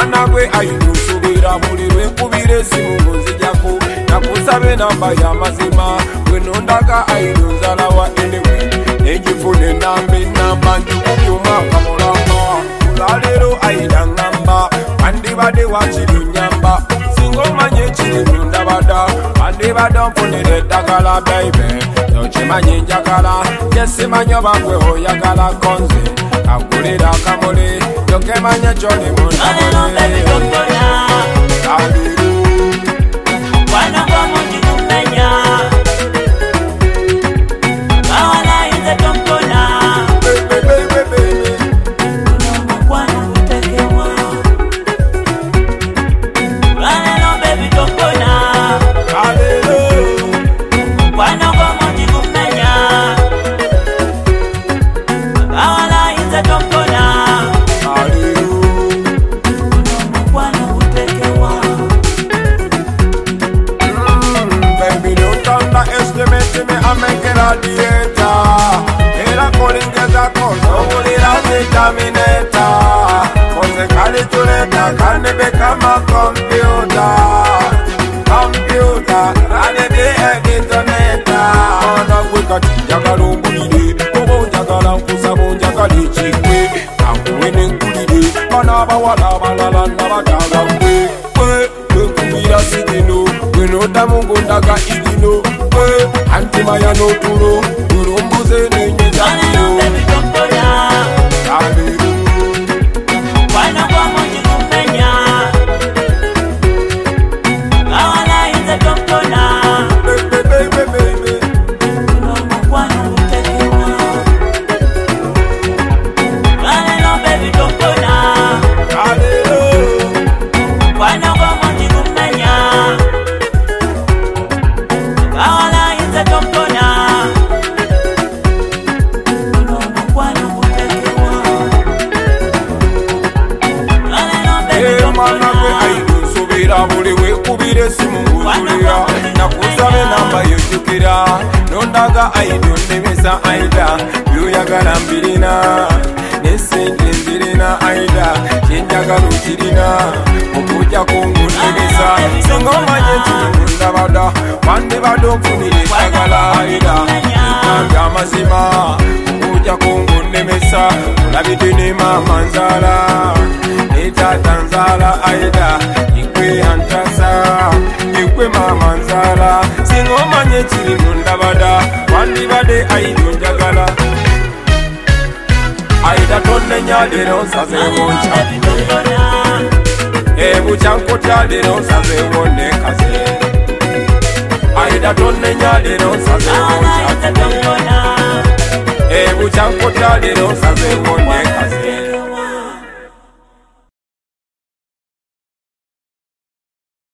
mwana gwe ayikusubira buli lwenkubira esimu nkunzijaku nakusabe namba yamazima gwenondaga ayinonzalawa enewe negifune namba enamba njukubyuma kamulama olwaleero ayinangamba andibade wakiri nyamba singa omanye ekiri mundabada andibade nfunira eddagala baibe tokimanye njagala jesimanyo bagwe oyagala konze kakulira kamuli kemanya Johnny Money. wala malala nabaganga we we tekubira sidino wenotamungundaga idino we antimayanotulo ulombuzene mwana gwe ayiku nsubira buli wekubire simugulurira nakuzabe namba yojukira nondaga aido nemesa aida byoyagala mbirina nesente mbirina aida kyenjagala okirina okuja kungunemesa singa omanye ntinkundabada wandibadde okunira eddagala aida ekambi amazima okuja kungunemesa olabidde ne mama nzala aita tanzala aida ikwe antasa ikwe mama nzala singomanye chiri mundavada wandivade aidonjagala aida tonenyaderosazemoca ebucankotaderosazemonekaze aida tonenyaderosazemoca ebucankotaderosa